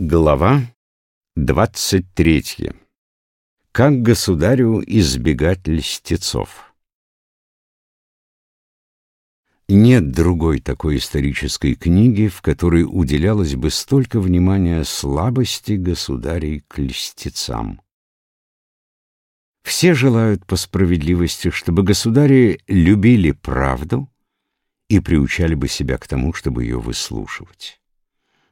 Глава двадцать третья. Как государю избегать льстецов? Нет другой такой исторической книги, в которой уделялось бы столько внимания слабости государей к льстецам. Все желают по справедливости, чтобы государи любили правду и приучали бы себя к тому, чтобы ее выслушивать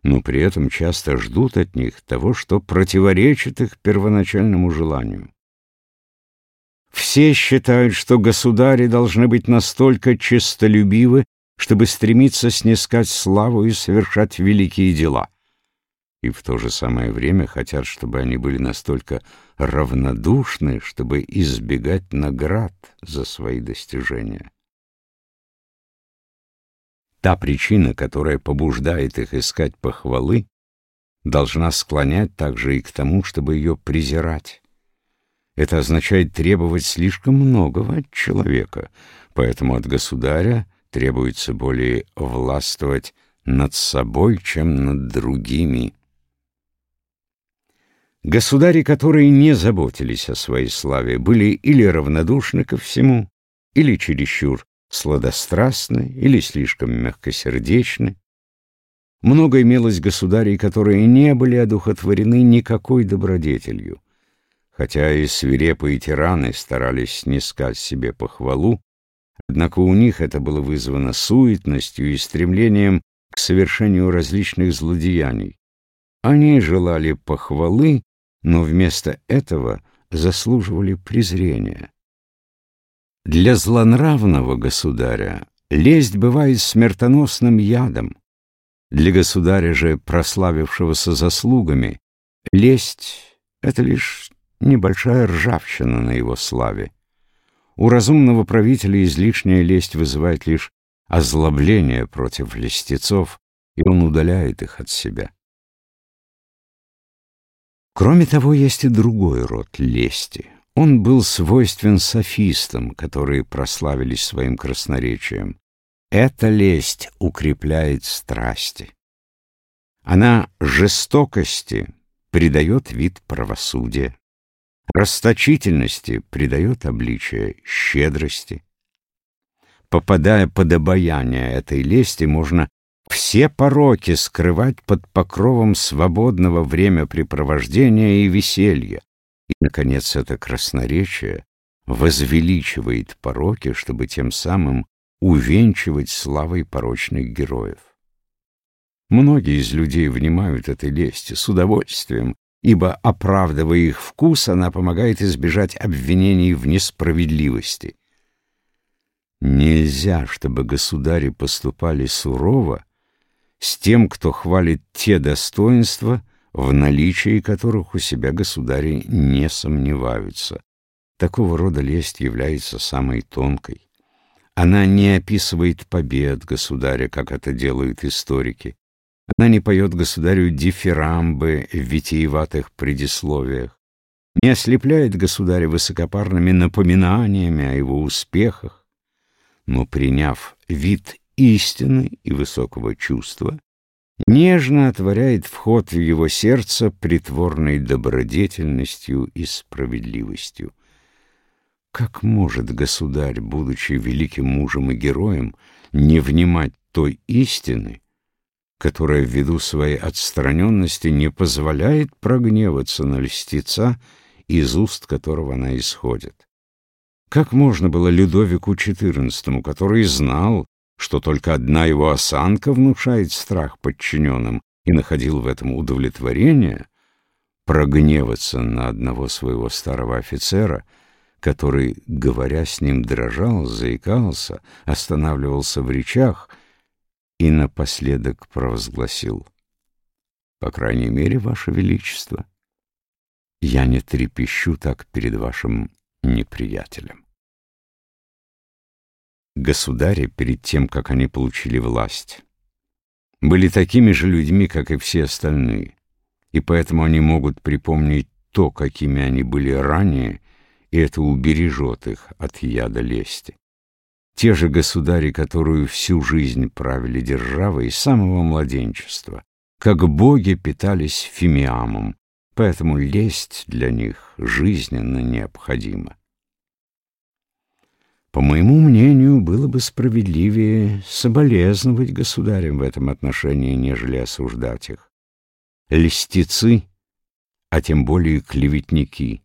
но при этом часто ждут от них того, что противоречит их первоначальному желанию. Все считают, что государи должны быть настолько честолюбивы, чтобы стремиться снискать славу и совершать великие дела. И в то же самое время хотят, чтобы они были настолько равнодушны, чтобы избегать наград за свои достижения. Та причина, которая побуждает их искать похвалы, должна склонять также и к тому, чтобы ее презирать. Это означает требовать слишком многого от человека, поэтому от государя требуется более властвовать над собой, чем над другими. Государи, которые не заботились о своей славе, были или равнодушны ко всему, или чересчур сладострастны или слишком мягкосердечны. Много имелось государей, которые не были одухотворены никакой добродетелью. Хотя и свирепые тираны старались снискать себе похвалу, однако у них это было вызвано суетностью и стремлением к совершению различных злодеяний. Они желали похвалы, но вместо этого заслуживали презрения. Для злонравного государя лесть бывает смертоносным ядом. Для государя же, прославившегося заслугами, лесть — это лишь небольшая ржавчина на его славе. У разумного правителя излишняя лесть вызывает лишь озлобление против льстецов, и он удаляет их от себя. Кроме того, есть и другой род лести — он был свойствен софистам, которые прославились своим красноречием. Эта лесть укрепляет страсти. Она жестокости придает вид правосудия, расточительности придает обличие щедрости. Попадая под обаяние этой лести, можно все пороки скрывать под покровом свободного времяпрепровождения и веселья, и, наконец, это красноречие возвеличивает пороки, чтобы тем самым увенчивать славой порочных героев. Многие из людей внимают этой лести с удовольствием, ибо, оправдывая их вкус, она помогает избежать обвинений в несправедливости. Нельзя, чтобы государи поступали сурово с тем, кто хвалит те достоинства, в наличии которых у себя государи не сомневаются. Такого рода лесть является самой тонкой. Она не описывает побед государя, как это делают историки. Она не поет государю дифирамбы в витиеватых предисловиях, не ослепляет государя высокопарными напоминаниями о его успехах, но, приняв вид истины и высокого чувства, нежно отворяет вход в его сердце притворной добродетельностью и справедливостью. Как может государь, будучи великим мужем и героем, не внимать той истины, которая ввиду своей отстраненности не позволяет прогневаться на льстеца, из уст которого она исходит? Как можно было Людовику XIV, который знал, что только одна его осанка внушает страх подчиненным и находил в этом удовлетворение, прогневаться на одного своего старого офицера, который, говоря с ним, дрожал, заикался, останавливался в речах и напоследок провозгласил «По крайней мере, Ваше Величество, я не трепещу так перед вашим неприятелем». Государи, перед тем, как они получили власть, были такими же людьми, как и все остальные, и поэтому они могут припомнить то, какими они были ранее, и это убережет их от яда лести. Те же государи, которые всю жизнь правили державой с самого младенчества, как боги питались фимиамом, поэтому лесть для них жизненно необходима. По моему мнению, было бы справедливее соболезновать государям в этом отношении, нежели осуждать их. Льстецы, а тем более клеветники,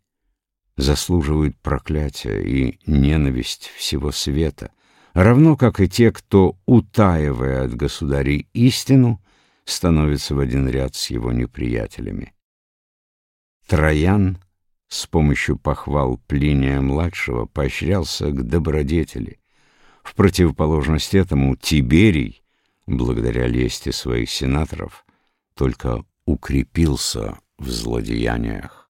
заслуживают проклятия и ненависть всего света, равно как и те, кто, утаивая от государей истину, становится в один ряд с его неприятелями. Троян с помощью похвал Плиния-младшего поощрялся к добродетели. В противоположность этому Тиберий, благодаря лести своих сенаторов, только укрепился в злодеяниях.